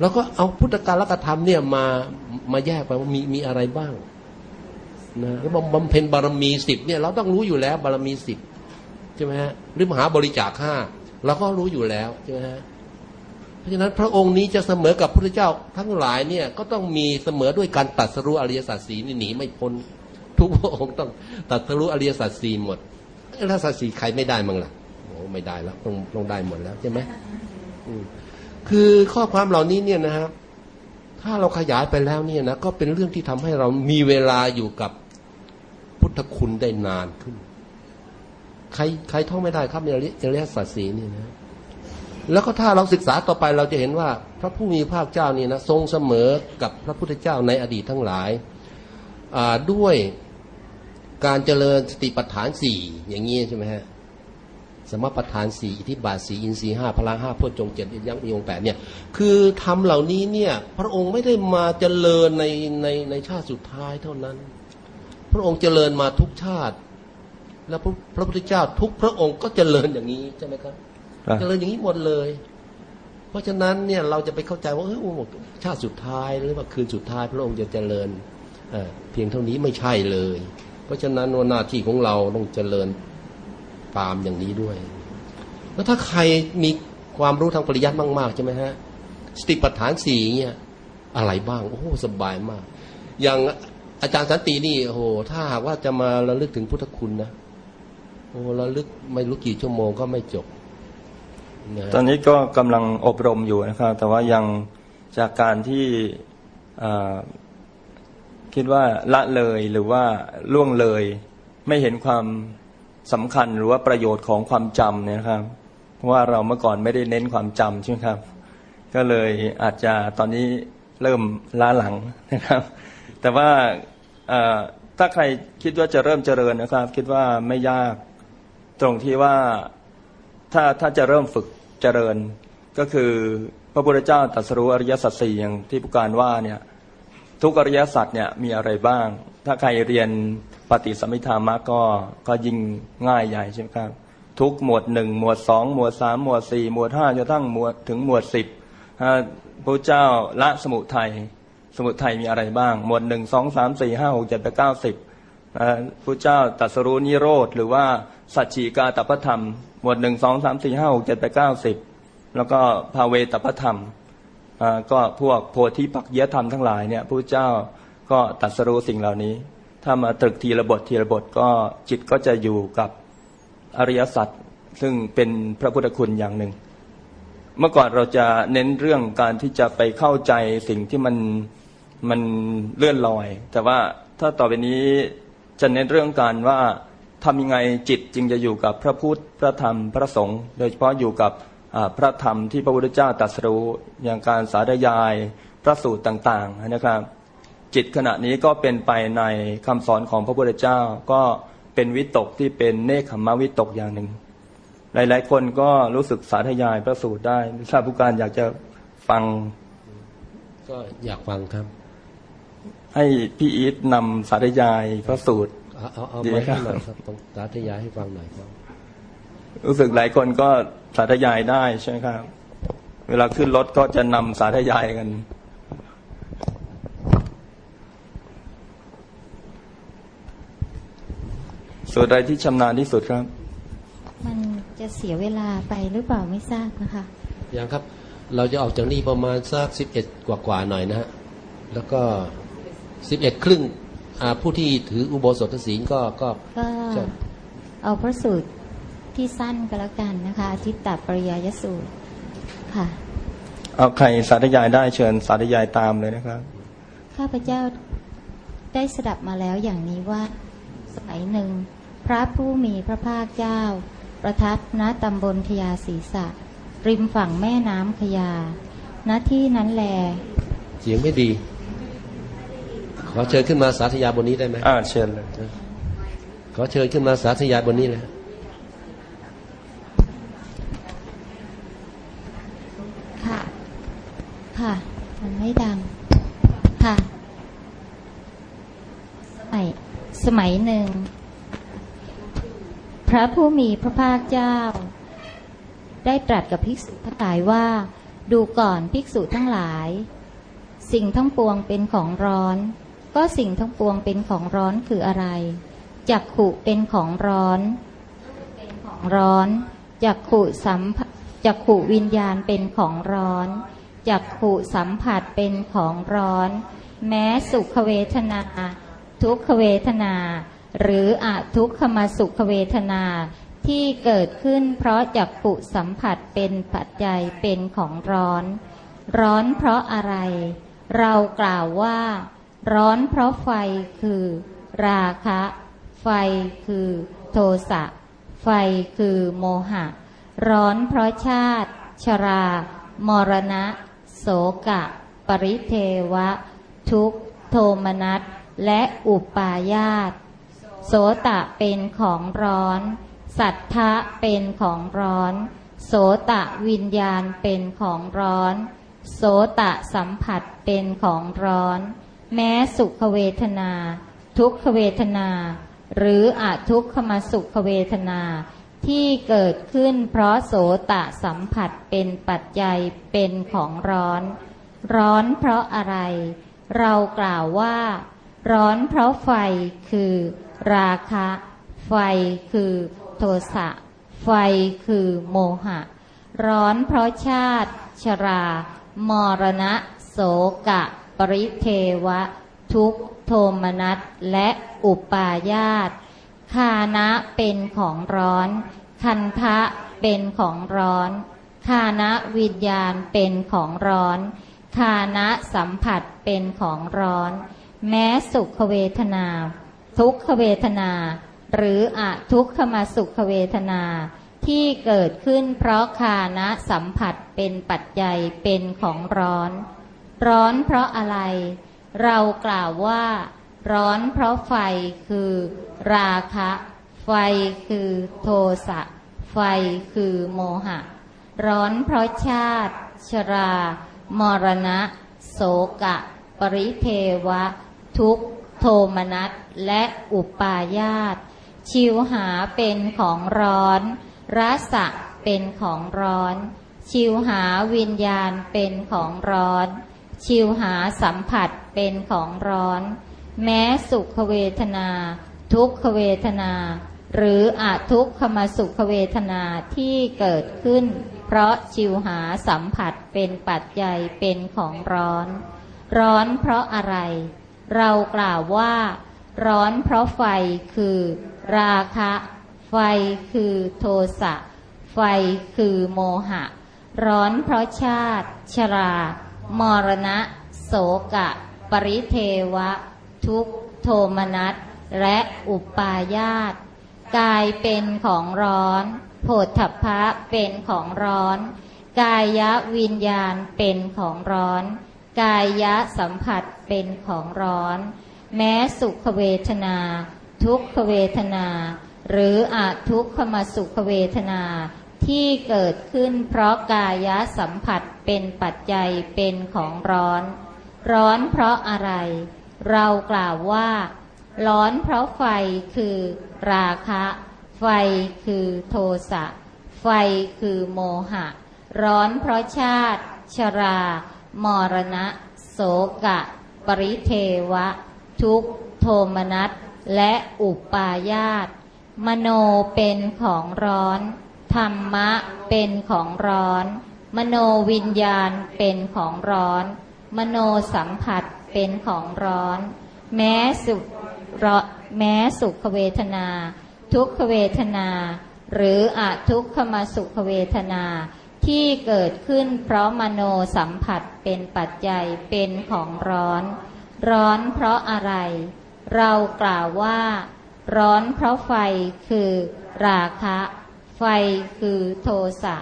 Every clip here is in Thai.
แล้วก็เอาพุทธการลกธรรมเนี่ยมามาแยกไปว่ามีมีอะไรบ้างนะแล้วบำเพ็ญบารมีสิบเนี่ยเราต้องรู้อยู่แล้ว บารมีสิบใช่ไหมฮะหรือมหาบริจาคห้าเราก็รู้อยู่แล้วใช่ไหมฮะเพราะฉะนั้นพระองค์นี้จะเสมอกับพระเจ้าทั้งหลายเนี่ยก็ต้องมีเสมอด้วยการตัดสรู้อริยสัจสีนี่หนีไม่พ้น ทุกพระองค์ต้องตัดสรู้อริยสัจสีหมดอริยสัจสีใครไม่ได้มั้งล่ะโอ้ไม่ได้แล้วต้องต้องได้หมดแล้วใช่ไหม คือข้อความเหล่านี้เนี่ยนะครับ ถ้าเราขยายไปแล้วเนี่ยนะก็เป็นเรื่องที่ทำให้เรามีเวลาอยู่กับพุทธคุณได้นานขึ้น ใครใครท่องไม่ได้ครับในอริยสัจสีนี่นะ แล้วก็ถ้าเราศึกษาต่อไปเราจะเห็นว่า พระผู้มีพระเจ้านี่นะทรงเสมอกับพระพุทธเจ้าในอดีตทั้งหลายด้วยการเจริญสติปัฏฐานสี่อย่างนี้ใช่ไหมฮะ สมปัฏฐานสี่อิทธิบาทสี่อินทรีห้าพลังห้าพุทจงเจ็ดยังมีองแปดเนี่ยคือทำเหล่านี้เนี่ยพระองค์ไม่ได้มาเจริญในในในชาติสุดท้ายเท่านั้น พระองค์เจริญมาทุกชาติ แล้วพระพระพุทธเจ้าทุกพระองค์ก็เจริญอย่างนี้ใช่ไหมครับเจริญอย่างนี้หมดเลย เพราะฉะนั้นเนี่ยเราจะไปเข้าใจว่าเออชาติสุดท้ายหรือว่าคืนสุดท้าย พระองค์จะเจริญเพียงเท่านี้ไม่ใช่เลย เพราะฉะนั้นหน้าที่ของเราต้องเจริญ ตามอย่างนี้ด้วย แล้วถ้าใครมีความรู้ทางปริยัติมากๆใช่ไหมฮะสติปัฏฐานสี่เนี่ยอะไรบ้าง โอ้โหสบายมาก อย่างอาจารย์สันตินี่โอ้โหถ้าหากว่าจะมาระลึกถึงพุทธคุณนะโอ้ระลึกไม่รู้กี่ชั่วโมงก็ไม่จบตอนนี้ก็กำลังอบรมอยู่นะครับ แต่ว่ายังจากการที่คิดว่าละเลยหรือว่าล่วงเลยไม่เห็นความ สำคัญหรือว่าประโยชน์ของความจำเนี่ยครับ เพราะว่าเราเมื่อก่อนไม่ได้เน้นความจำใช่ไหมครับ ก็เลยอาจจะตอนนี้เริ่มล้าหลังนะครับ แต่ว่าถ้าใครคิดว่าจะเริ่มเจริญนะครับ คิดว่าไม่ยากตรงที่ว่าถ้าถ้าจะเริ่มฝึกเจริญก็คือพระพุทธเจ้าตรัสรู้อริยสัจสี่อย่างที่ผู้การว่าเนี่ย ทุกอริยสัจเนี่ยมีอะไรบ้าง ถ้าใครเรียนปฏิสมิธามะก็ก็ยิ่งง่ายใหญ่ใช่ไหมครับ ทุกหมวดหนึ่งหมวดสองหมวดสามหมวดสี่หมวดห้าจนทั้งหมวดถึงหมวดสิบพระเจ้าละสมุทัยสมุทัยมีอะไรบ้าง หมวดหนึ่งสองสามสี่ห้าหกเจ็ดแปดเก้าสิบพระเจ้าตัสรู้นิโรธ หรือว่าสัจฉีกาตปธรรม หมวดหนึ่งสองสามสี่ห้าหกเจ็ดแปดเก้าสิบแล้วก็ภาเวตปธรรม ก็พวกโพธิปักยธรรมทั้งหลายเนี่ยพระเจ้าก็ตัดสรู้สิ่งเหล่านี้ ถ้ามาตรึกทีละบททีละบทก็จิตก็จะอยู่กับอริยสัจซึ่งเป็นพระพุทธคุณอย่างหนึ่ง เมื่อก่อนเราจะเน้นเรื่องการที่จะไปเข้าใจสิ่งที่มันมันเลื่อนลอย แต่ว่าถ้าต่อไปนี้จะเน้นเรื่องการว่าทำยังไงจิตจึงจะอยู่กับพระพุทธพระธรรมพระสงฆ์โดยเฉพาะอยู่กับ พระธรรมที่พระพุทธเจ้าตรัสรู้อย่างการสาธยายพระสูตรต่างๆนะครับ จิตขณะนี้ก็เป็นไปในคำสอนของพระพุทธเจ้าก็เป็นวิตกที่เป็นเนคขมวิตกอย่างหนึ่ง หลายๆ คนก็รู้สึกสาธยายพระสูตรได้ทราบผู้การอยากจะฟังก็อยากฟังครับ ให้พี่อีทนำสาธยายพระสูตรเอาเอาเอามาให้หน่อยครับสาธยายให้ฟังหน่อยครับ รู้สึกหลายคนก็ สาธยายได้ใช่ไหมครับ เวลาขึ้นรถก็จะนำสาธยายกันส่วนใดที่ชำนาญที่สุดครับ มันจะเสียเวลาไปหรือเปล่าไม่ทราบนะคะยังครับ เราจะออกจากนี่ประมาณสักสิบเอ็ดกว่าๆหน่อยนะฮะแล้วก็สิบเอ็ดครึ่งผู้ที่ถืออุโบสถศีลก็ก็ เอาพระสูตร ที่สั้นก็แล้วกันนะคะทิตตปริยายสูตรค่ะ เอาใครสาธยายได้เชิญสาธยายตามเลยนะครับข้าพเจ้าได้สดับมาแล้วอย่างนี้ว่าสมัยหนึ่ง พระผู้มีพระภาคเจ้า ประทับณตำบลพยาศีสะริมฝั่งแม่น้ำพยาณที่นั้นแล เสียงไม่ดี ขอเชิญขึ้นมาสาธยายบนนี้ได้ไหมอ่าเชิญเลยขอเชิญขึ้นมาสาธยายบนนี้เลย ค่ะ มันไม่ดัง ค่ะสมัยสมัยหนึ่ง พระผู้มีพระภาคเจ้า ได้ตรัสกับภิกษุทั้งหลายว่า ดูก่อนภิกษุทั้งหลาย สิ่งทั้งปวงเป็นของร้อน ก็สิ่งทั้งปวงเป็นของร้อนคืออะไร จักขุเป็นของร้อน เป็นของร้อน จักขุสัมจักขุวิญญาณเป็นของร้อน จักขุสัมผัสเป็นของร้อน แม้สุขเวทนา ทุกขเวทนา หรืออทุกขมสุขเวทนาที่เกิดขึ้นเพราะจักขุสัมผัสเป็นปัจจัยเป็นของร้อน ร้อนเพราะอะไร เรากล่าวว่า ร้อนเพราะไฟคือ ราคะ ไฟคือ โทสะไฟคือโมหะ ร้อนเพราะชาติ ชรา มรณะ โสกะ ปริเทวะ ทุกโทมนัสและอุปาญาต โสตะเป็นของร้อน สัทธะเป็นของร้อน โสตะวิญญาณเป็นของร้อน โสตะสัมผัสเป็นของร้อน แม้สุขเวทนา ทุกขเวทนา หรืออทุกขมสุขเวทนา ที่เกิดขึ้นเพราะโสตะสัมผัสเป็นปัจจัยเป็นของร้อน ร้อนเพราะอะไร เรากล่าวว่า ร้อนเพราะไฟคือ ราคะ ไฟคือ โทสะ ไฟคือโมหะ ร้อนเพราะชาติ ชรา มรณะ โสกะ ปริเทวะ ทุกโทมนัสและอุปาญาต คานะเป็นของร้อน คันทะเป็นของร้อน คานะวิญญาณเป็นของร้อน คานะสัมผัสเป็นของร้อน แม้สุขเวทนา ทุกขเวทนา หรืออทุกขมาสุขเวทนา ที่เกิดขึ้นเพราะคานะสัมผัสเป็นปัจจัยเป็นของร้อน ร้อนเพราะอะไร เรากล่าวว่า ร้อนเพราะไฟคือราคะ ไฟคือโทสะ ไฟคือโมหะ ร้อนเพราะชาติ ชรา มรณะ โสกะ ปริเทวะ ทุกโทมนัสและอุปาญาต ชิวหาเป็นของร้อนรัสะเป็นของร้อน ชิวหาวิญญาณเป็นของร้อน ชิวหาสัมผัสเป็นของร้อน แม้สุขเวทนา ทุกขเวทนา หรืออาทุกขมสุขเวทนาที่เกิดขึ้น เพราะชิวหาสัมผัสเป็นปัจจัยเป็นของร้อน ร้อนเพราะอะไร เรากล่าวว่า ร้อนเพราะไฟคือ ราคะ ไฟคือโทสะไฟคือโมหะ ร้อนเพราะชาติ ชรา มรณะ โสกะ ปริเทวะ ทุกโทมนัสและอุปาญาตกายเป็นของร้อนโผฏฐัพพะเป็นของร้อน กายะวิญญาณเป็นของร้อน กายะสัมผัสเป็นของร้อน แม้สุขเวทนา ทุกขเวทนา หรืออาทุกขมสุขเวทนาที่เกิดขึ้นเพราะกายสัมผัสเป็นปัจจัยเป็นของร้อน ร้อนเพราะอะไร เรากล่าวว่า ร้อนเพราะไฟคือราคะ ไฟคือโทสะ ไฟคือโมหะ ร้อนเพราะชาติ ชรา มรณะ โสกะ ปริเทวะ ทุกโทมนัสและอุปาญาตมโนเป็นของร้อน ธรรมะเป็นของร้อน มโนวิญญาณเป็นของร้อน มโนสัมผัส เป็นของร้อน แม้สุขแม้สุขเวทนา ทุกขเวทนา หรืออาทุกขมสุขเวทนา ที่เกิดขึ้นเพราะมโนสัมผัสเป็นปัจจัยเป็นของร้อน ร้อนเพราะอะไร เรากล่าวว่า ร้อนเพราะไฟคือราคะ ไฟคือโทสะ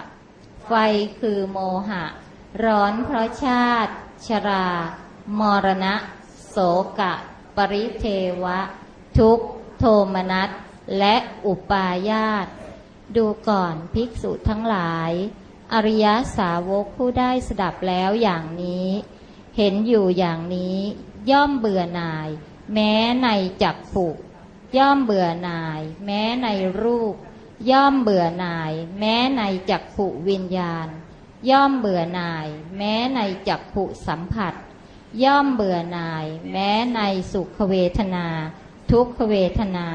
ไฟคือโมหะ ร้อนเพราะชาติ ชรา มรณะ โสกะ ปริเทวะ ทุกโทมนัสและอุปาญาต ดูก่อนภิกษุทั้งหลาย อริยสาวกผู้ได้สดับแล้วอย่างนี้ เห็นอยู่อย่างนี้ ย่อมเบื่อหน่าย แม้ในจักผูย่อมเบื่อหน่าย แม้ในรูป ย่อมเบื่อหน่าย แม้ในจักผูวิญญาณ ย่อมเบื่อหน่าย แม้ในจักขุสัมผัส ย่อมเบื่อหน่าย แม้ในสุขเวทนา ทุกขเวทนา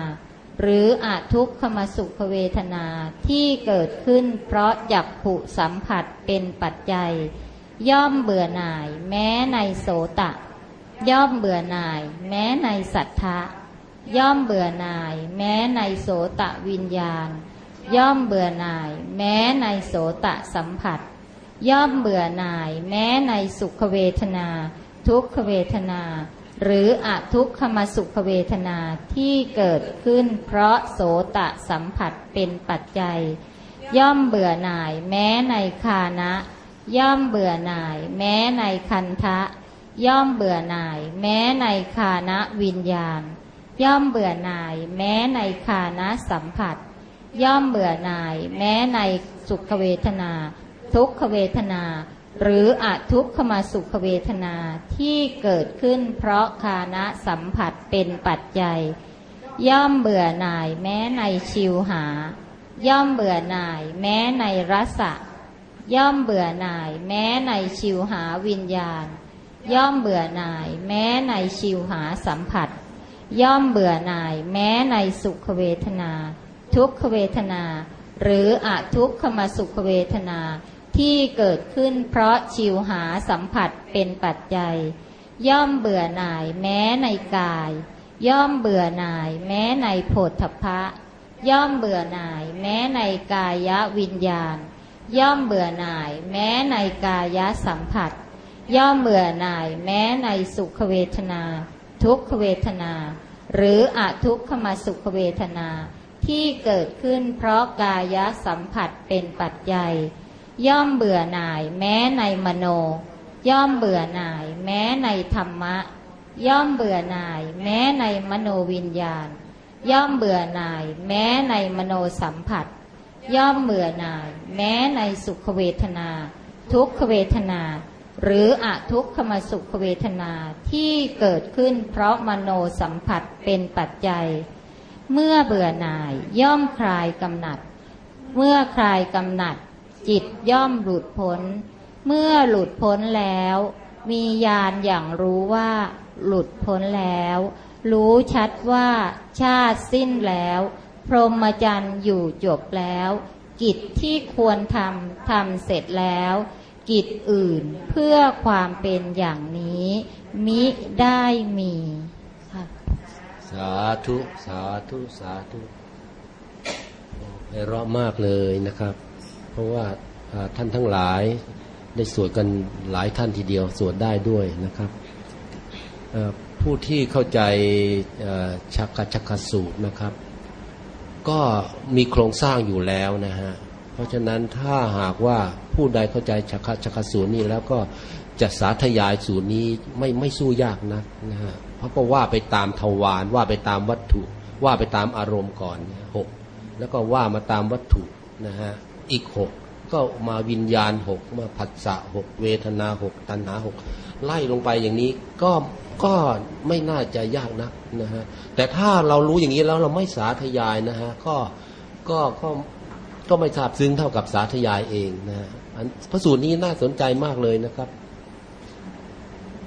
หรืออาทุกขมสุขเวทนาที่เกิดขึ้น เพราะจักขุสัมผัสเป็นปัจจัย ย่อมเบื่อหน่าย แม้ในโสตะ ย่อมเบื่อหน่าย แม้ในสัทธะย่อมเบื่อหน่าย แม้ในโสตะวิญญาณ ย่อมเบื่อหน่าย แม้ในโสตะสัมผัส ย่อมเบื่อหน่าย แม้ในสุขเวทนา ทุกขเวทนา หรืออทุกขมสุขเวทนาที่เกิดขึ้น เพราะโสตะสัมผัสเป็นปัจจัย ย่อมเบื่อหน่ายแม้ในคานะ ย่อมเบื่อหน่าย แม้ในคันทะ ย่อมเบื่อหน่าย แม้ในคานะวิญญาณ ย่อมเบื่อหน่าย แม้ในคานะสัมผัส ย่อมเบื่อหน่าย แม้ในสุขเวทนา ทุกขเวทนา หรืออทุกขมาสุขเวทนาที่เกิดขึ้นเพราะคานะสัมผัสเป็นปัจจัย ย่อมเบื่อหน่ายแม้ในชิวหา ย่อมเบื่อหน่ายแม้ในรสะย่อมเบื่อหน่ายแม้ในชิวหาวิญญาณ ย่อมเบื่อหน่ายแม้ในชิวหาสัมผัส ย่อมเบื่อหน่ายแม้ในสุขเวทนา ทุกขเวทนา หรืออทุกขมาสุขเวทนา ที่เกิดขึ้นเพราะชิวหาสัมผัสเป็นปัจจัย ย่อมเบื่อหน่ายแม้ในกาย ย่อมเบื่อหน่ายแม้ในโผฏฐพะย่อมเบื่อหน่ายแม้ในกายวิญญาณ ย่อมเบื่อหน่ายแม้ในกายสัมผัส ย่อมเบื่อหน่ายแม้ในสุขเวทนา ทุกขเวทนา หรืออทุกขมสุขเวทนา ที่เกิดขึ้นเพราะกายสัมผัสเป็นปัจจัย ย่อมเบื่อหน่าย แม้ในมโน ย่อมเบื่อหน่าย แม้ในธรรมะ ย่อมเบื่อหน่าย แม้ในมโนวิญญาณ ย่อมเบื่อหน่าย แม้ในมโนสัมผัส ย่อมเบื่อหน่าย แม้ในสุขเวทนา ทุกขเวทนา หรืออทุกขมสุขเวทนาที่เกิดขึ้น เพราะมโนสัมผัสเป็นปัจจัย เมื่อเบื่อหน่ายย่อมคลายกำหนัด เมื่อคลายกำหนัด จิตย่อมหลุดพ้น เมื่อหลุดพ้นแล้ว มีญาณอย่างรู้ว่า หลุดพ้นแล้ว รู้ชัดว่าชาติสิ้นแล้ว พรหมจรรย์อยู่จบแล้ว กิจที่ควรทำทำเสร็จแล้ว กิจอื่นเพื่อความเป็นอย่างนี้ มิได้มีค่ะสาธุ สาธุ สาธุไพเราะมากเลยนะครับ เพราะว่าท่านทั้งหลายได้สวดกันหลายท่านทีเดียวสวดได้ด้วยนะครับผู้ที่เข้าใจชักกะชักกะสูตรนะครับ ก็มีโครงสร้างอยู่แล้วนะฮะเพราะฉะนั้นถ้าหากว่าผู้ใดเข้าใจชักกะชักกะสูตรนี้แล้วก็จะสาธยายสูตรนี้ไม่ไม่สู้ยากนักนะฮะเพราะก็ว่าไปตามทวารว่าไปตามวัตถุ ว่าไปตามอารมณ์ก่อนหกแล้วก็ว่ามาตามวัตถุนะฮะ อีกหกก็มาวิญญาณหกมาผัสสะหกเวทนาหกตัณหาหกไล่ลงไปอย่างนี้ก็ก็ไม่น่าจะยากนักนะฮะแต่ถ้าเรารู้อย่างนี้แล้วเราไม่สาธยายนะฮะก็ก็ก็ก็ไม่ทราบซึ้งเท่ากับสาธยายเองนะฮะพระสูตรนี้น่าสนใจมากเลยนะครับ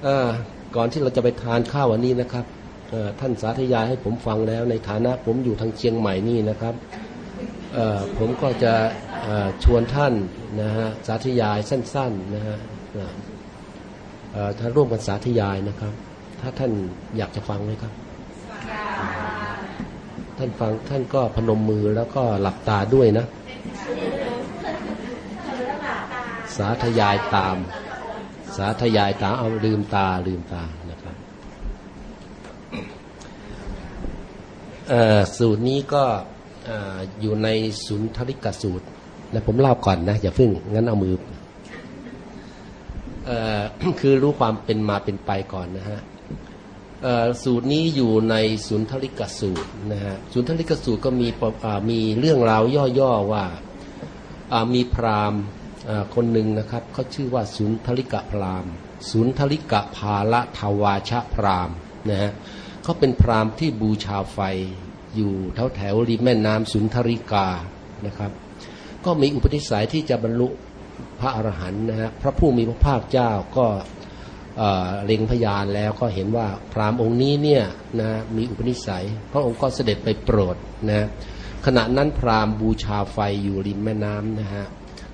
เออก่อนที่เราจะไปทานข้าววันนี้นะครับท่านสาธยายให้ผมฟังแล้วในฐานะผมอยู่ทางเชียงใหม่นี่นะครับ ผมก็จะชวนท่านนะฮะสาธยายสั้นๆนะฮะถ้าร่วมกันสาธยายนะครับ ถ้าท่านอยากจะฟังไหมครับ ท่านฟังท่านก็พนมมือแล้วก็หลับตาด้วยนะ สาธยายตาม สาธยายตาเอาลืมตาลืมตานะครับสูตรนี้ก็ ออยู่ในสุนทริกสูตรนะผมเล่าก่อนนะ อย่าเพิ่ง งั้นเอามืออคือรู้ความเป็นมาเป็นไปก่อนนะฮะสูตรนี้อยู่ในสุนทริกสูตรนะฮะสุนทริกสูตรก็มีมีเรื่องราวย่อๆว่ามีพราหมณ์คนหนึ่งนะครับเขาชื่อว่าสุนทริกพราหมณ์สุนทริกภาละทวาชะพราหมณ์นะฮะเขาเป็นพราหมณ์ที่บูชาไฟ อยู่แถวแถวริมแม่น้ำสุนทริกานะครับ ก็มีอุปนิสัยที่จะบรรลุพระอรหันต์นะฮะพระผู้มีพระภาคเจ้าก็เล็งพยานแล้วก็เห็นว่าพราหมณ์องค์นี้เนี่ยนะมีอุปนิสัย พระองค์ก็เสด็จไปโปรดนะขณะนั้นพราหมณ์บูชาไฟอยู่ริมแม่น้ำนะฮะ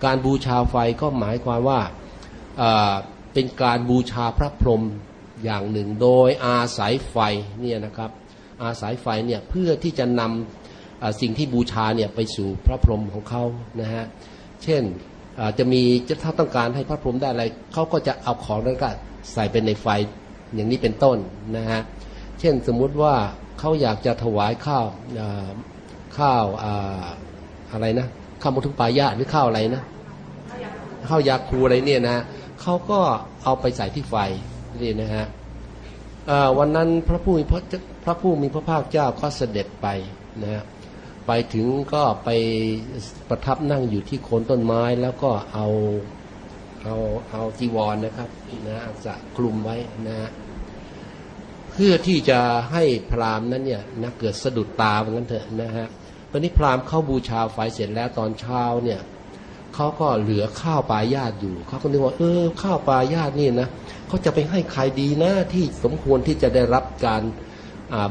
การบูชาไฟก็หมายความว่าเป็นการบูชาพระพรหมอย่างหนึ่งโดยอาศัยไฟเนี่ยนะครับ อาศัยไฟเนี่ยเพื่อที่จะนำสิ่งที่บูชาเนี่ยไปสู่พระพรหมของเขานะฮะเช่นจะมีจะถ้าต้องการให้พระพรหมได้อะไรเขาก็จะเอาของนั้นก็ใส่เป็นในไฟอย่างนี้เป็นต้นนะฮะเช่นสมมุติว่าเขาอยากจะถวายข้าวข้าวอะไรนะข้าวมุทุปายาหรือข้าวอะไรนะข้าวยาคูอะไรเนี่ยนะเขาก็เอาไปใส่ที่ไฟนี่นะฮะวันนั้นพระผู้มีพระ พระผู้มีพระภาคเจ้าก็เสด็จไปนะฮะไปถึงก็ไปประทับนั่งอยู่ที่โคนต้นไม้แล้วก็เอาเอาเอาจีวรนนะครับนะจะคลุมไว้นะฮะเพื่อที่จะให้พราหมณ์นั้นเนี่ยนะเกิดสะดุดตาเหมือนกันเถอะนะฮะตอนนี้พราหมณ์เข้าบูชาไฟเสร็จแล้วตอนเช้าเนี่ยเขาก็เหลือข้าวปลายาตอยู่เขาก็นึกว่า เออ ข้าวปลายาตนี่นะเขาจะไปให้ใครดีนะที่สมควรที่จะได้รับการ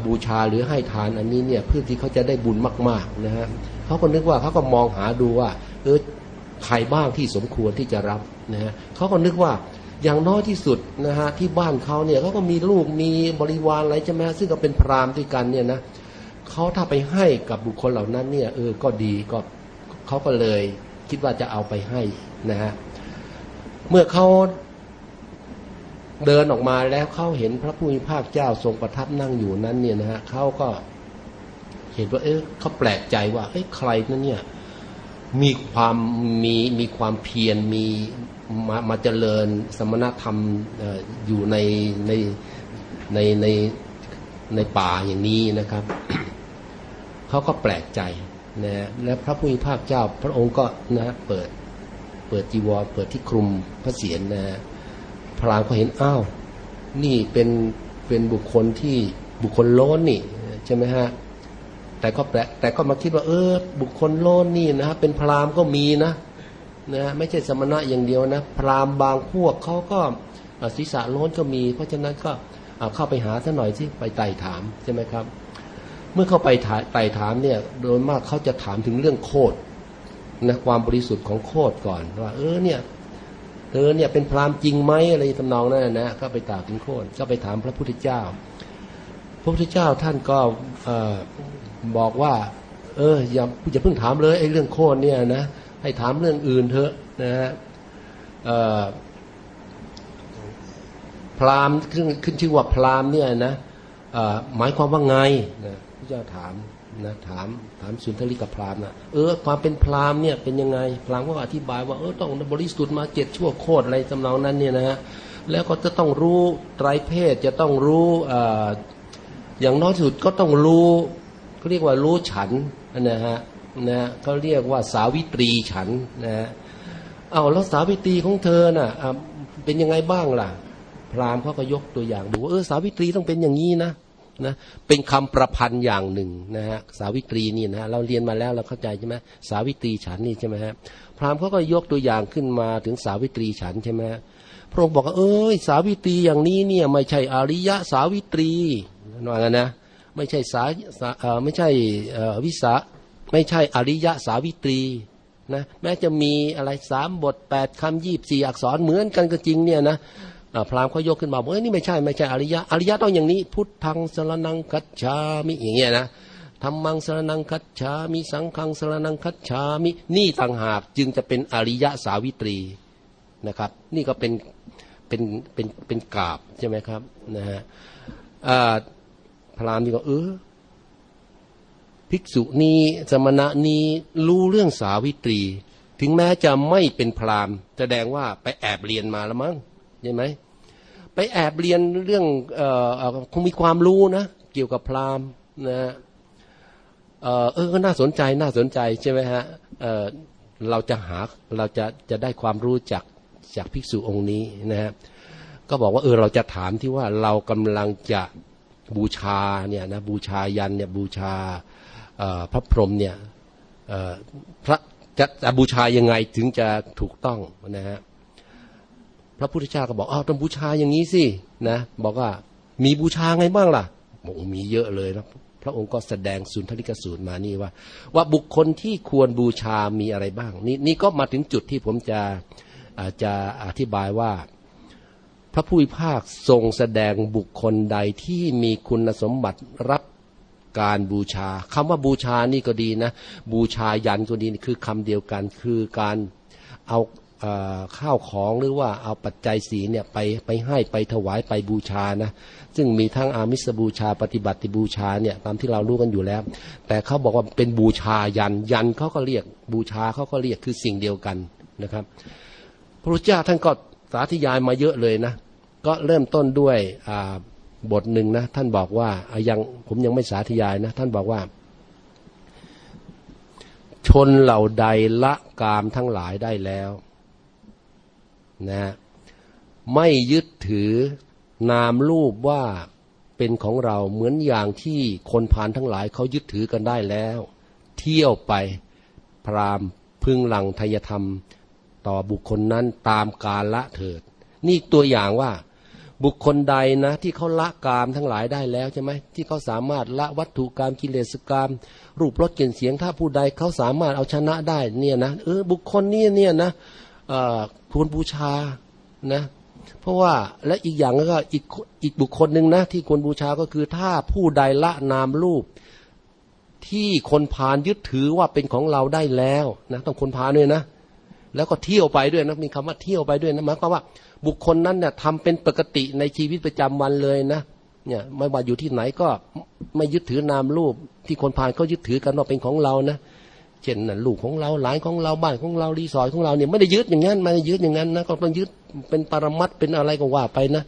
บูชาหรือให้ทานอันนี้เนี่ยเพื่อที่เขาจะได้บุญมากๆนะฮะเขาก็นึกว่าเขาก็มองหาดูว่าเออใครบ้างที่สมควรที่จะรับนะฮะเขาก็นึกว่าอย่างน้อยที่สุดนะฮะที่บ้านเขาเนี่ยเขาก็มีลูกมีบริวารอะไรใช่ไหมซึ่งก็เป็นพราหมณ์ด้วยกันเนี่ยนะเขาถ้าไปให้กับบุคคลเหล่านั้นเนี่ยเออก็ดีก็เขาก็เลยคิดว่าจะเอาไปให้นะฮะเมื่อเขา เดินออกมาแล้วเขาเห็นพระผู้มีภาคเจ้าทรงประทับนั่งอยู่นั้นเนี่ยนะฮะเขาก็เห็นว่าเอ๊ะเขาแปลกใจว่าเอ้ใครนั่นเนี่ยมีความมีมีความเพียรมีมามาเจริญสมณธรรมอยู่ในในในในในป่าอย่างนี้นะครับเขาก็แปลกใจนะและพระผู้มีภาคเจ้าพระองค์ก็นะเปิดเปิดจีวรเปิดที่คลุมพระเศียรนะ พรามก็เห็นอ้าวนี่เป็นเป็นบุคคลที่บุคคลโล้นนี่ใช่ไหมฮะแต่ก็แปลแต่ก็มาคิดว่า เออ บุคคลโล้นนี่นะฮะเป็นพรามก็มีนะนะไม่ใช่สมณะอย่างเดียวนะ พรามบางพวกเขาก็ศีรษะโล้นก็มี เพราะฉะนั้นก็เข้าไปหาท่านหน่อยสิไปไต่ถามใช่ไหมครับ เมื่อเข้าไปไต่ถามเนี่ย โดยมากเขาจะถามถึงเรื่องโคดนะความบริสุทธิ์ของโคดก่อนว่า เออเนี่ย เธอเนี่ยเป็นพราหมณ์จริงไหมอะไรทำนองนั้นนะก็ไปตากถึงโคนก็ไปถามพระพุทธเจ้า พระพุทธเจ้าท่านก็บอกว่า เอออย่าอย่าเพิ่งถามเลยไอ้เรื่องโคนเนี่ยนะให้ถามเรื่องอื่นเถอะนะฮะพราหมณ์ขึ้นขึ้นชื่อว่าพราหมณ์เนี่ยนะหมายความว่าไงนะพระเจ้าถาม นะถามถามสุนทรีกับพราหมณ์นะเออความเป็นพราหมณ์เนี่ยเป็นยังไงพราหมณ์ก็อธิบายว่าเออต้องบริสุทธิ์มาเจ็ดชั่วโคตรอะไรจำนองนั้นเนี่ยนะฮะแล้วก็จะต้องรู้ไตรเพศจะต้องรู้อย่างน้อยสุดก็ต้องรู้เขาเรียกว่ารู้ฉันนะฮะนะเขาเรียกว่าสาวิตรีฉันนะฮะเอาแล้วสาวิตรีของเธอน่ะเป็นยังไงบ้างล่ะ พราหมณ์เขาก็ยกตัวอย่างดูเออสาวิตรีต้องเป็นอย่างนี้นะ นะเป็นคำประพันธ์อย่างหนึ่งนะฮะสาวิตรีนี่นะเราเรียนมาแล้วเราเข้าใจใช่ไหมสาวิตรีฉันนี่ใช่ไหมฮะพราหมณ์เขาก็ยกตัวอย่างขึ้นมาถึงสาวิตรีฉันใช่ไหมพระองค์บอกว่าเอ้ย สาวิตรีอย่างนี้เนี่ยไม่ใช่อริยะสาวิตรีว่างั้นนะไม่ใช่สาไม่ใช่วิสาไม่ใช่อริยะสาวิตรีนะแม้จะมีอะไรสามบทแปดคำยี่บสี่อักษรเหมือนกันก็จริงเนี่ยนะ พราหมณ์เขายกขึ้นมาบอกเอ้ยนี่ไม่ใช่ไม่ใช่อริยะอริยะต้องอย่างนี้ พุทธังสรนังคัจฉามิอย่างเงี้ยนะธรรมังสรนังคัจฉามิสังฆังสรนังคัจฉามินี่ต่างหากจึงจะเป็นอริยะสาวิตรีนะครับ นี่ก็เป็นเป็นเป็นเป็นกาบใช่ไหมครับนะฮะพราหมณ์นี่ก็เออภิกษุนี้สมณะนี้รู้เรื่องสาวิตรี ถึงแม้จะไม่เป็นพราหมณ์แสดงว่าไปแอบเรียนมาแล้วมั้ง ใช่ไหมไปแอบเรียนเรื่องออคงมีความรู้นะ เกี่ยวกับพราหมณ์นะเออเออก็น่าสนใจน่าสนใจใช่ไหมฮะเออเราจะหาเราจะจะได้ความรู้จากจากภิกษุองค์นี้นะฮะก็บอกว่าเออเราจะถามที่ว่าเรากำลังจะบูชาเนี่ยนะบูชายันเนี่ยบูชาพระพรหมเนี่ยพระจะบูชายังไงถึงจะถูกต้องนะฮะ พระพุทธเจ้าก็บอกอ้าวต้องบูชาอย่างนี้สินะ บอกว่ามีบูชาไงบ้างล่ะบอกมีเยอะเลยนะพระองค์ก็แสดงสุนทริกสูตรมานี่ว่า ว่าบุคคลที่ควรบูชามีอะไรบ้าง นี่นี่ก็มาถึงจุดที่ผมจะจะอธิบายว่า พระผู้พิพากทรงแสดงบุคคลใดที่มีคุณสมบัติรับการบูชาคำว่าบูชานี่ก็ดีนะ บูชายันก็ดีคือคำเดียวกันคือการเอา ข้าวของหรือว่าเอาปัจจัยสีเนี่ยไปไปให้ไปถวายไปบูชานะซึ่งมีทั้งอามิสบูชาปฏิบัติบูชาเนี่ยตามที่เรารู้กันอยู่แล้ว แต่เขาบอกว่าเป็นบูชายันยันเขาก็เรียกบูชาเขาก็เรียกคือสิ่งเดียวกันนะครับ พระพุทธเจ้าท่านก็สาธยายมาเยอะเลยนะ ก็เริ่มต้นด้วยบทหนึ่งนะท่านบอกว่ายังผมยังไม่สาธยายนะ ท่านบอกว่าชนเหล่าใดละกามทั้งหลายได้แล้ว นะไม่ยึดถือนามรูปว่าเป็นของเราเหมือนอย่างที่คนผ่านทั้งหลายเขายึดถือกันได้แล้ว เที่ยวไปพรามพึงหลังทยธรรม ต่อบุคคลนั้นตามกาละเถิด นี่ตัวอย่างว่าบุคคลใดนะที่เขาละกามทั้งหลายได้แล้วใช่ไหมที่เขาสามารถละวัตถุกรรมกิเลสกรรมรูปรสกลิ่นเสียงถ้าผู้ใดเขาสามารถเอาชนะได้เนี่ยนะเออบุคคลนี้เนี่ยนะ ควรบูชานะ เพราะว่าและอีกอย่างก็อีกอีกบุคคลหนึ่งนะ ที่ควรบูชาก็คือถ้าผู้ใดละนามรูป ที่คนพานยึดถือว่าเป็นของเราได้แล้วนะต้องคนพาลด้วยนะ แล้วก็เที่ยวไปด้วยนะมีคำว่าเที่ยวไปด้วยนะหมายความว่าบุคคลนั้นเนี่ยทำเป็นปกติในชีวิตประจำวันเลยนะเนี่ยไม่ว่าอยู่ที่ไหนก็ไม่ยึดถือนามรูป ที่คนพาลเขายึดถือกันว่าเป็นของเรานะ เช่นนั่นลูกของเราหลานของเราบ้านของเรารีสอร์ทของเราเนี่ยไม่ได้ยึดอย่างนั้นไม่ได้ยึดอย่างนั้นนะก็ต้องยึดเป็นปรมัตถ์เป็นอะไรก็ว่าไปนะ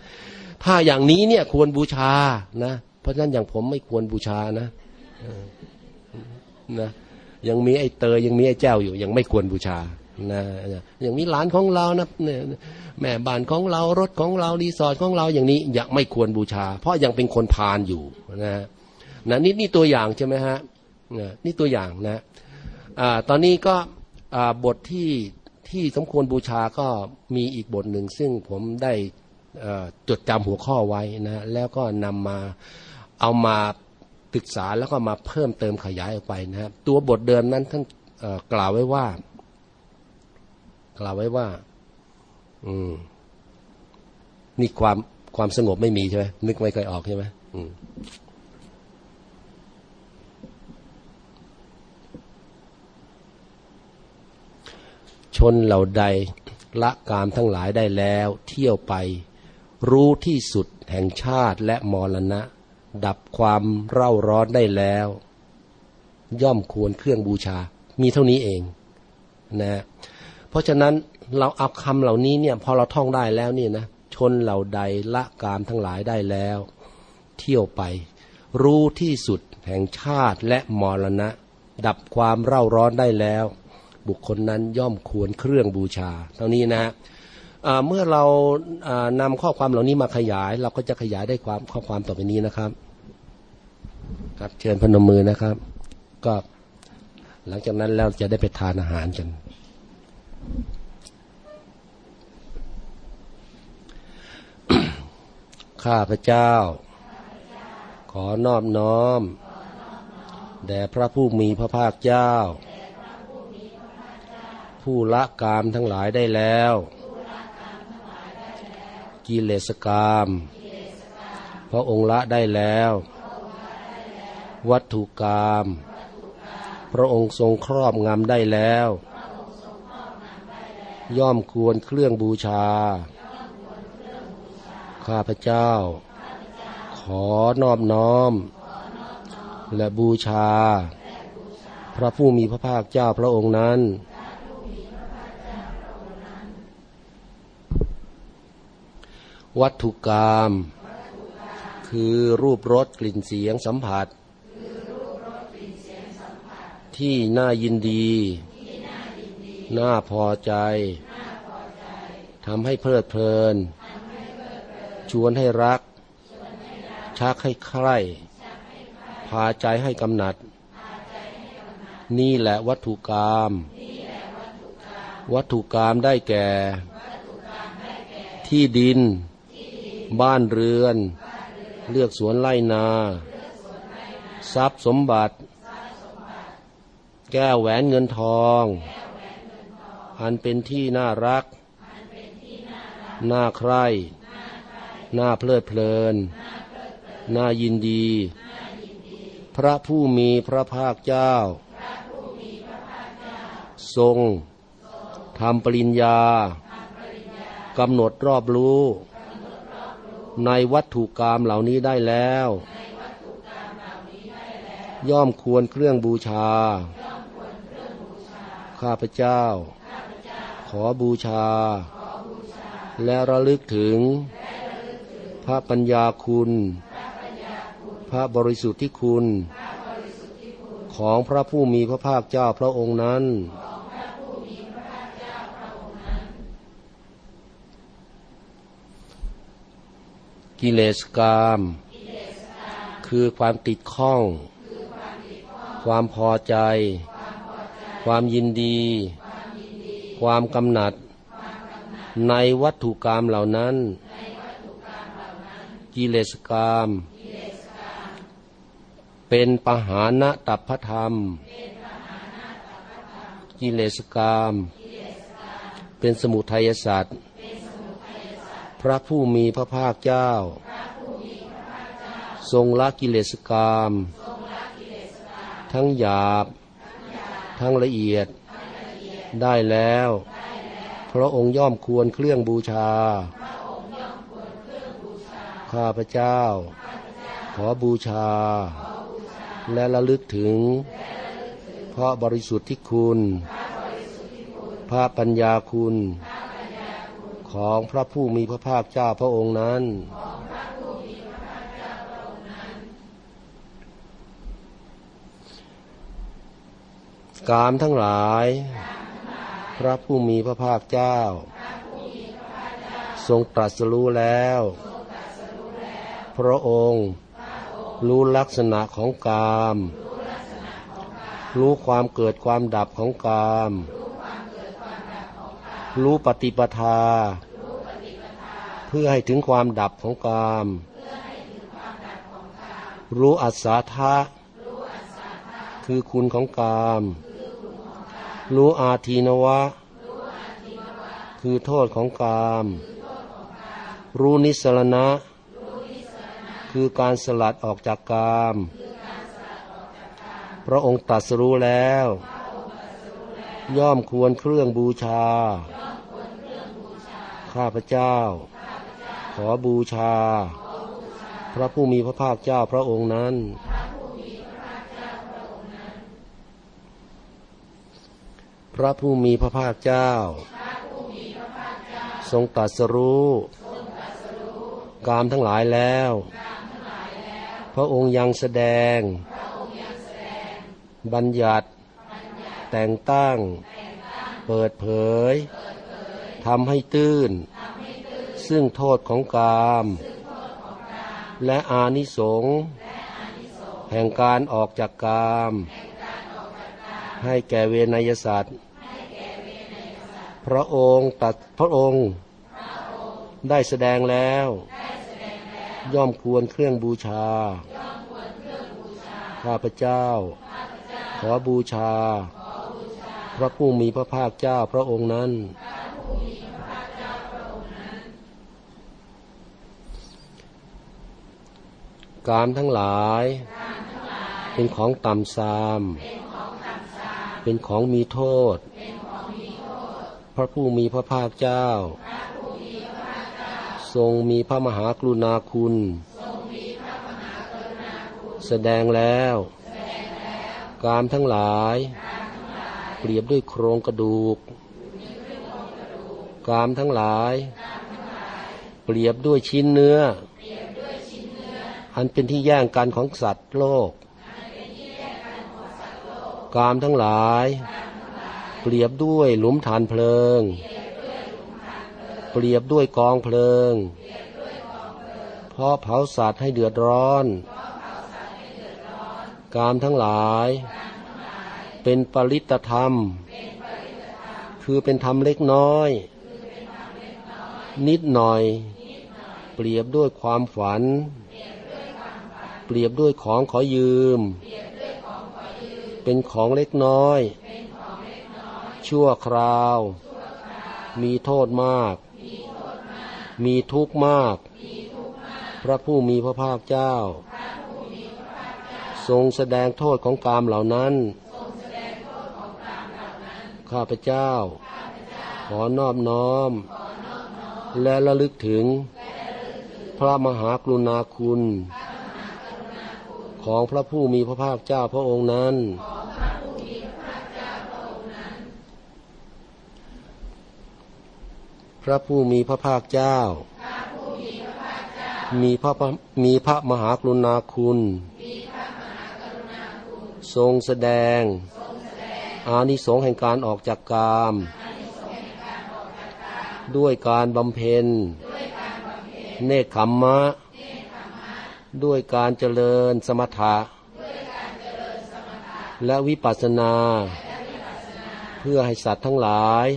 ถ้าอย่างนี้เนี่ยควรบูชานะ เพราะฉะนั้นอย่างผมไม่ควรบูชานะนะยังมีไอ้เตยยังมีไอ้เจ้าอยู่ ยังไม่ควรบูชานะอย่างมีหลานของเรานะแม่บ้านของเรารถของเรารีสอร์ทของเราอย่างนี้ยังไม่ควรบูชา เพราะยังเป็นคนพาลอยู่นะนะนี่นี่ตัวอย่างใช่ไหมฮะนี่ตัวอย่างนะ ตอนนี้ก็บทที่ที่สมควรบูชาก็มีอีกบทหนึ่ง ซึ่งผมได้จดจำหัวข้อไว้นะแล้วก็นำมาเอามาศึกษาแล้วก็มาเพิ่มเติมขยายออกไปนะครับ ตัวบทเดิมนั้นท่านกล่าวไว้ว่า กล่าวไว้ว่า อืมนี่ความความสงบไม่มีใช่ไหมนึกไม่ค่อยออกใช่ไหมอืม นเหล่าใดละกามทั้งหลายได้แล้ว เที่ยวไป รู้ที่สุดแห่งชาติและมรณะ ดับความเร่าร้อนได้แล้ว ย่อมควรเครื่องบูชา มีเท่านี้เองนะเพราะฉะนั้นเราเอาคำเหล่านี้เนี่ยพอเราท่องได้แล้วนี่นะชนเหล่าใดละกามทั้งหลายได้แล้ว เที่ยวไป รู้ที่สุดแห่งชาติและมรณะ ดับความเร่าร้อนได้แล้ว บุคคลนั้นย่อมควรเครื่องบูชา เท่านี้นะเมื่อเรานำข้อความเหล่านี้มาขยาย เราก็จะขยายได้ความข้อความต่อไปนี้นะครับ ครับเชิญพนมมือนะครับ ก็หลังจากนั้นแล้วจะได้ไปทานอาหารกัน ข้าพเจ้า ขอนอบน้อม แด่พระผู้มีพระภาคเจ้า ผู้ละกามทั้งหลายได้แล้ว กิเลสกาม พระองค์ละได้แล้ว วัตถุกาม พระองค์ทรงครอบงำได้แล้ว ย่อมควรเครื่องบูชา ข้าพเจ้า ขอนอบน้อม และบูชาพระผู้มีพระภาคเจ้าพระองค์นั้น วัตถุกรรมคือรูปรสกลิ่นเสียงสัมผัส ที่น่ายินดี น่าพอใจทำให้เพลิดเพลิน ชวนให้รัก ชักให้ใคร่ พาใจให้กำหนัด นี่แหละวัตถุกรรมวัตถุกรรมได้แก่ ที่ดิน บ้านเรือน เลือกสวนไร่นา ทรัพย์สมบัติ แก้วแหวนเงินทอง อันเป็นที่น่ารัก น่าใคร่น่าเพลิดเพลิน น่ายินดี พระผู้มีพระภาคเจ้า ทรงทำปริญญากำหนดรอบรู้ ในวัตถุกรรมเหล่านี้ได้แล้ว ย่อมควรเครื่องบูชา ข้าพเจ้า ขอบูชา และระลึกถึง พระปัญญาคุณ พระบริสุทธิคุณ ของพระผู้มีพระภาคเจ้าพระองค์นั้น กิเลสกาม คือความติดข้อง ความพอใจ ความยินดี ความกำหนัด ในวัตถุกรรมเหล่านั้น กิเลสกามเป็นปหานะตัพพธรรม กิเลสกามเป็นสมุทัยศาสตว์ พระผู้มีพระภาคเจ้า ทรงละกิเลสกามทั้งหยาบ ทั้งละเอียดได้แล้ว พระองค์ย่อมควรเครื่องบูชา ข้าพเจ้า ขอบูชา และระลึกถึง พระบริสุทธิ์ที่คุณ พระปัญญาคุณ ของพระผู้มีพระภาคเจ้าพระองค์นั้นกามทั้งหลาย พระผู้มีพระภาคเจ้า ทรงตรัสรู้แล้ว พระองค์ รู้ลักษณะของกาม รู้ความเกิดความดับของกามร รู้ปฏิปทา เพื่อให้ถึงความดับของกาม รู้อัศทะคือคุณของกาม รู้อาทีนวะ คือโทษของกาม รู้นิสรณะ คือการสลัดออกจากกาม พระองค์ตรัสรู้แล้ว ย่อมควรเครื่องบูชา ข้าพเจ้า ขอบูชา พระผู้มีพระภาคเจ้าพระองค์นั้น พระผู้มีพระภาคเจ้า ทรงตรัสรู้กามทั้งหลายแล้ว พระองค์ยังแสดง บัญญัติ แต่งตั้ง เปิดเผย ทำให้ตื้น ซึ่งโทษของกาม และอานิสงส์แห่งการออกจากกาม ให้แก่เวนยสัตว์พระองค์ตัดพระองค์ได้แสดงแล้ว ย่อมควรเครื่องบูชา ข้าพเจ้า ขอบูชา พระผู้มีพระภาคเจ้าพระองค์นั้น กามทั้งหลาย เป็นของต่ำทราม เป็นของมีโทษ พระผู้มีพระภาคเจ้า ทรงมีพระมหากรุณาคุณ แสดงแล้วกามทั้งหลาย เปรียบด้วยโครงกระดูก กามทั้งหลาย เปรียบด้วยชิ้นเนื้อ อันเป็นที่แย่งกันของสัตว์โลก กามทั้งหลาย เปรียบด้วยหลุมฐานเพลิง เปรียบด้วยกองเพลิง เพราะเผาสัตว์ให้เดือดร้อน กามทั้งหลาย เป็นปริตธรรม คือเป็นธรรมเล็กน้อย นิดหน่อย เปรียบด้วยความฝัน เปรียบด้วยของขอยืม เป็นของเล็กน้อย ชั่วคราว มีโทษมาก มีทุกข์มาก พระผู้มีพระภาคเจ้า ทรงแสดงโทษของกามเหล่านั้นข้าพเจ้า ขอนอบน้อม และระลึกถึง พระมหากรุณาคุณ ของพระผู้มีพระภาคเจ้าพระองค์นั้น พระผู้มีพระภาคเจ้า มีพระมีพระมหากรุณาคุณ ทรงแสดงอานิสงส์แห่งการออกจากกาม ด้วยการบำเพ็ญ เนคขมมะ ด้วยการเจริญสมถะ และวิปัสสนา เพื่อให้สัตว์ทั้งหลาย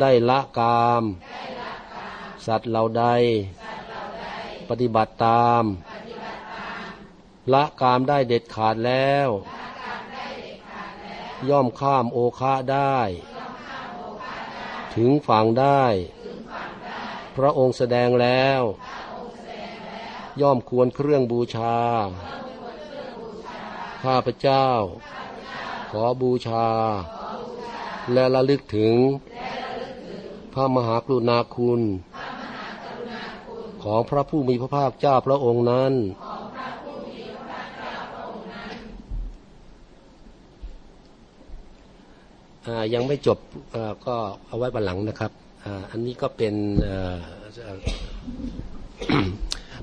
ได้ละกาม สัตว์เหล่าใด ปฏิบัติตาม ละกามได้เด็ดขาดแล้ว ย่อมข้ามโอคะได้ ถึงฝั่งได้ พระองค์แสดงแล้ว ย่อมควรเครื่องบูชา ข้าพเจ้า ขอบูชา และระลึกถึง พระมหากรุณาคุณ ของพระผู้มีพระภาคเจ้าพระองค์นั้น ยังไม่จบก็เอาไว้บันหลังนะครับอันนี้ก็เป็น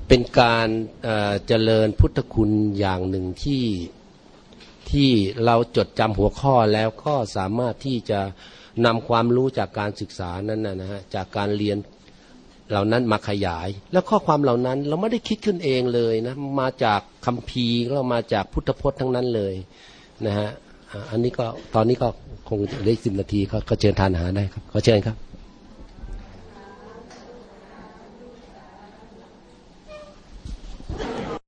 เป็นการเจริญพุทธคุณอย่างหนึ่งที่ที่เราจดจำหัวข้อแล้วก็สามารถที่จะนำความรู้จากการศึกษานั้นนะฮะจากการเรียนเหล่านั้นมาขยาย แล้วข้อความเหล่านั้นเราไม่ได้คิดขึ้นเองเลยนะมาจากคัมภีร์เรามาจากพุทธพจน์ทั้งนั้นเลยนะฮะ อันนี้ก็ตอนนี้ก็คงได้สิบนาทีก็เชิญทานอาหารได้ครับขอเชิญครับ